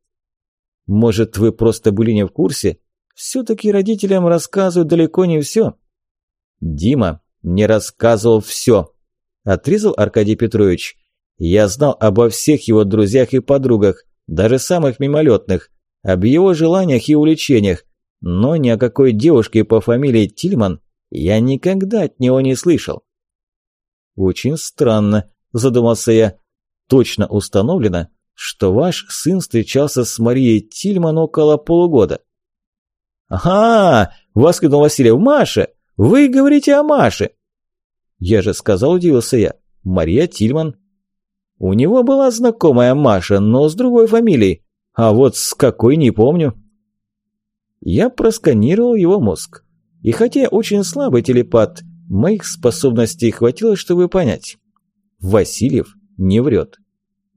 Может, вы просто были не в курсе? Все-таки родителям рассказывают далеко не все. Дима не рассказывал все, отрезал Аркадий Петрович. Я знал обо всех его друзьях и подругах, даже самых мимолетных, об его желаниях и увлечениях, но ни о какой девушке по фамилии Тильман я никогда от него не слышал. Очень странно, задумался я. Точно установлено, что ваш сын встречался с Марией Тильман около полугода. «Ага!» – воскликнул Васильев. «Маша! Вы говорите о Маше!» «Я же сказал, удивился я. Мария Тильман». «У него была знакомая Маша, но с другой фамилией. А вот с какой не помню». Я просканировал его мозг. И хотя я очень слабый телепат, моих способностей хватило, чтобы понять. Васильев не врет.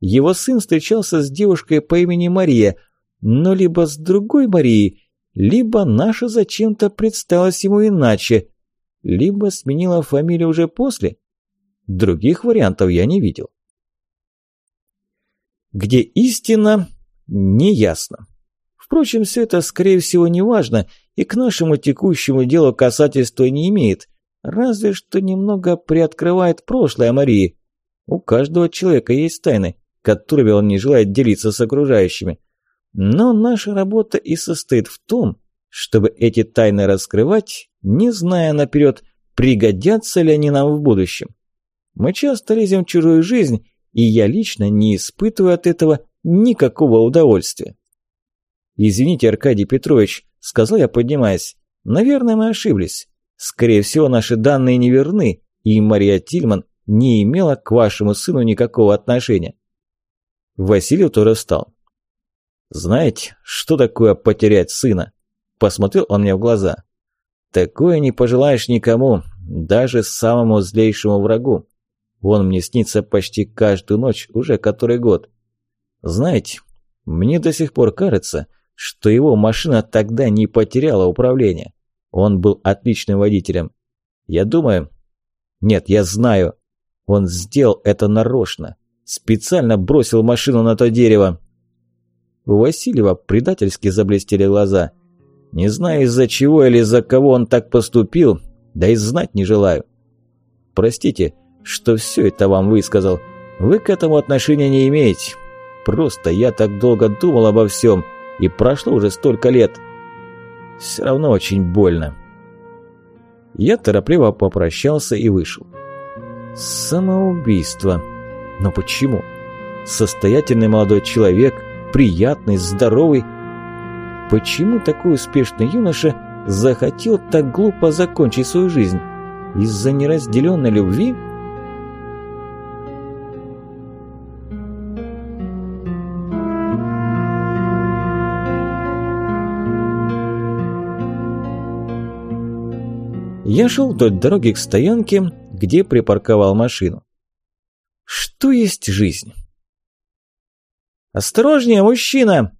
Его сын встречался с девушкой по имени Мария, но либо с другой Марией, либо наша зачем-то представилась ему иначе, либо сменила фамилию уже после. Других вариантов я не видел. Где истина, не ясно. Впрочем, все это, скорее всего, не важно и к нашему текущему делу касательства не имеет, разве что немного приоткрывает прошлое Марии. У каждого человека есть тайны, которыми он не желает делиться с окружающими. Но наша работа и состоит в том, чтобы эти тайны раскрывать, не зная наперед, пригодятся ли они нам в будущем. Мы часто лезем в чужую жизнь, и я лично не испытываю от этого никакого удовольствия. «Извините, Аркадий Петрович», – сказал я, поднимаясь. «Наверное, мы ошиблись. Скорее всего, наши данные неверны, и Мария Тильман не имела к вашему сыну никакого отношения». Василий тоже встал. «Знаете, что такое потерять сына?» Посмотрел он мне в глаза. «Такое не пожелаешь никому, даже самому злейшему врагу. Он мне снится почти каждую ночь, уже который год. Знаете, мне до сих пор кажется, что его машина тогда не потеряла управление. Он был отличным водителем. Я думаю... Нет, я знаю. Он сделал это нарочно. Специально бросил машину на то дерево. У Васильева предательски заблестели глаза. Не знаю из-за чего или из-за кого он так поступил, да и знать не желаю. Простите, что все это вам высказал. Вы к этому отношения не имеете. Просто я так долго думал обо всем, и прошло уже столько лет. Все равно очень больно. Я торопливо попрощался и вышел. Самоубийство. Но почему? Состоятельный молодой человек, приятный, здоровый. Почему такой успешный юноша захотел так глупо закончить свою жизнь? Из-за неразделенной любви? Я шел вдоль дороги к стоянке, где припарковал машину. Что есть жизнь? «Осторожнее, мужчина!»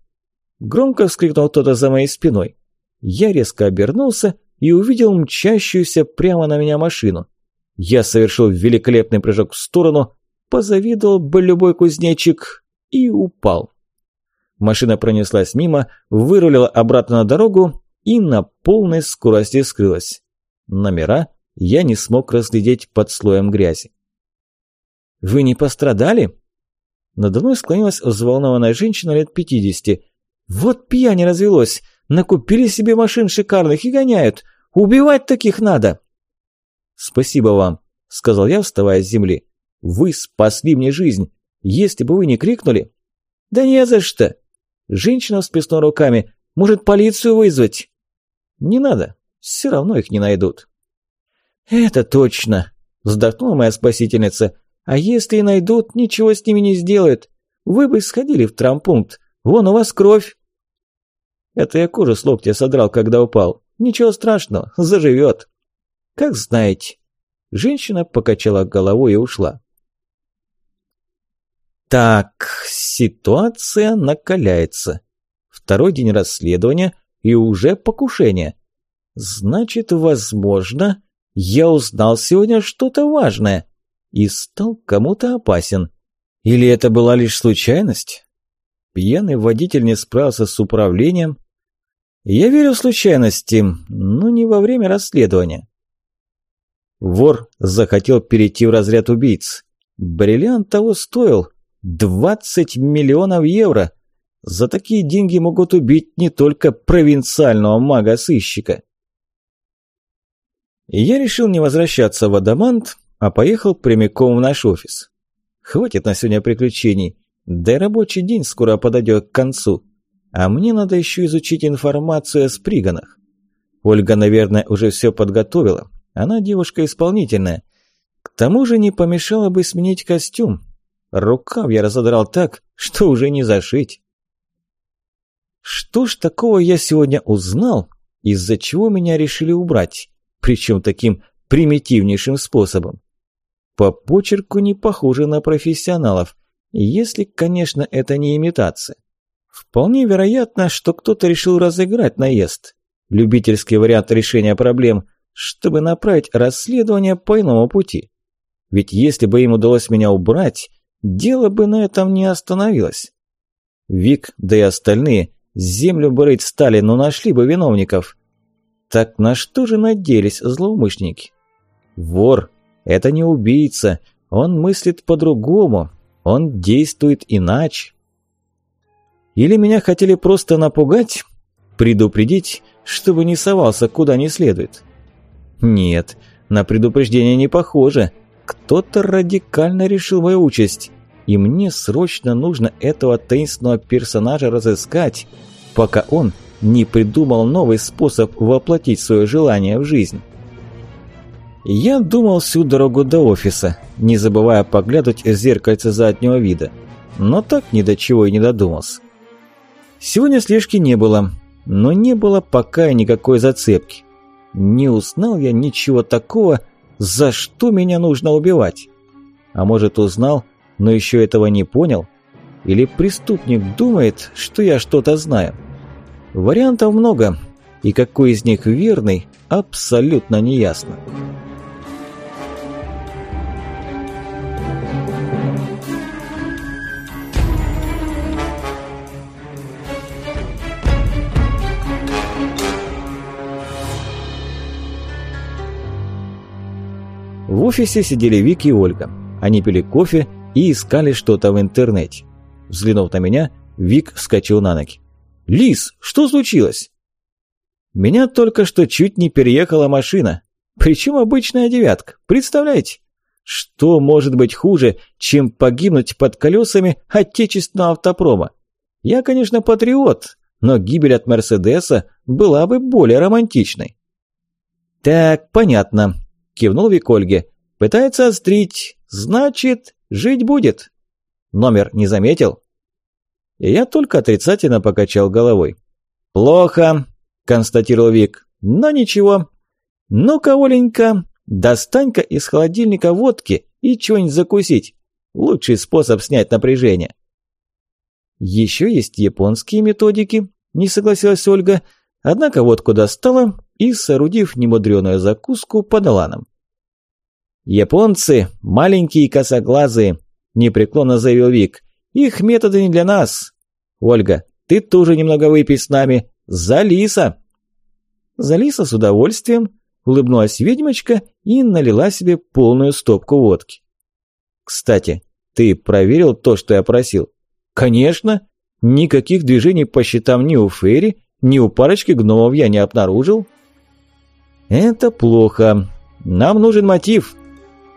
Громко вскрикнул кто-то за моей спиной. Я резко обернулся и увидел мчащуюся прямо на меня машину. Я совершил великолепный прыжок в сторону, позавидовал бы любой кузнечик и упал. Машина пронеслась мимо, вырулила обратно на дорогу и на полной скорости скрылась. Номера я не смог разглядеть под слоем грязи. «Вы не пострадали?» Надо мной склонилась взволнованная женщина лет пятидесяти. «Вот пьяни развелось! Накупили себе машин шикарных и гоняют! Убивать таких надо!» «Спасибо вам», — сказал я, вставая с земли. «Вы спасли мне жизнь! Если бы вы не крикнули...» «Да не за что!» Женщина всплеснула руками. «Может, полицию вызвать?» «Не надо. Все равно их не найдут. «Это точно!» – вздохнула моя спасительница. «А если и найдут, ничего с ними не сделают. Вы бы сходили в травмпункт. Вон у вас кровь». Это я кожу с локтя содрал, когда упал. Ничего страшного, заживет. Как знаете. Женщина покачала головой и ушла. Так, ситуация накаляется. Второй день расследования и уже покушение. Значит, возможно, я узнал сегодня что-то важное и стал кому-то опасен. Или это была лишь случайность? Пьяный водитель не справился с управлением. Я верю в случайности, но не во время расследования. Вор захотел перейти в разряд убийц. Бриллиант того стоил 20 миллионов евро. За такие деньги могут убить не только провинциального мага-сыщика. Я решил не возвращаться в Адамант, а поехал прямиком в наш офис. Хватит на сегодня приключений, да и рабочий день скоро подойдет к концу. А мне надо еще изучить информацию о сприганах. Ольга, наверное, уже все подготовила. Она девушка исполнительная. К тому же не помешало бы сменить костюм. Рукав я разодрал так, что уже не зашить. Что ж такого я сегодня узнал, из-за чего меня решили убрать, причем таким примитивнейшим способом? По почерку не похоже на профессионалов, если, конечно, это не имитация. Вполне вероятно, что кто-то решил разыграть наезд. Любительский вариант решения проблем, чтобы направить расследование по иному пути. Ведь если бы им удалось меня убрать, дело бы на этом не остановилось. Вик, да и остальные, землю бы стали, но нашли бы виновников. Так на что же надеялись злоумышленники? Вор – это не убийца, он мыслит по-другому, он действует иначе. Или меня хотели просто напугать, предупредить, чтобы не совался куда не следует. Нет, на предупреждение не похоже. Кто-то радикально решил мою участь, и мне срочно нужно этого таинственного персонажа разыскать, пока он не придумал новый способ воплотить свое желание в жизнь. Я думал всю дорогу до офиса, не забывая поглядывать в зеркальце заднего вида, но так ни до чего и не додумался. Сегодня слежки не было, но не было пока и никакой зацепки. Не узнал я ничего такого, за что меня нужно убивать. А может узнал, но еще этого не понял? Или преступник думает, что я что-то знаю? Вариантов много, и какой из них верный, абсолютно неясно. ясно. В офисе сидели Вики и Ольга. Они пили кофе и искали что-то в интернете. Взглянув на меня, Вик вскочил на ноги. «Лис, что случилось?» «Меня только что чуть не переехала машина. Причем обычная девятка. Представляете? Что может быть хуже, чем погибнуть под колесами отечественного автопрома? Я, конечно, патриот, но гибель от Мерседеса была бы более романтичной». «Так, понятно кивнул Вик Ольге. «Пытается острить. Значит, жить будет». Номер не заметил? Я только отрицательно покачал головой. «Плохо», – констатировал Вик. «Но ничего. Ну-ка, Оленька, достань-ка из холодильника водки и чего-нибудь закусить. Лучший способ снять напряжение». «Еще есть японские методики», – не согласилась Ольга. Однако водку достала и, соорудив немудреную закуску, подала нам. «Японцы – маленькие косоглазые», – непреклонно заявил Вик. «Их методы не для нас. Ольга, ты тоже немного выпей с нами. За лиса!» «За лиса с удовольствием», – улыбнулась ведьмочка и налила себе полную стопку водки. «Кстати, ты проверил то, что я просил?» «Конечно! Никаких движений по счетам ни у Ферри, ни у парочки гномов я не обнаружил». «Это плохо. Нам нужен мотив».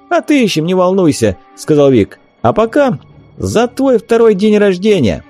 «Отыщем, не волнуйся», – сказал Вик. «А пока за твой второй день рождения».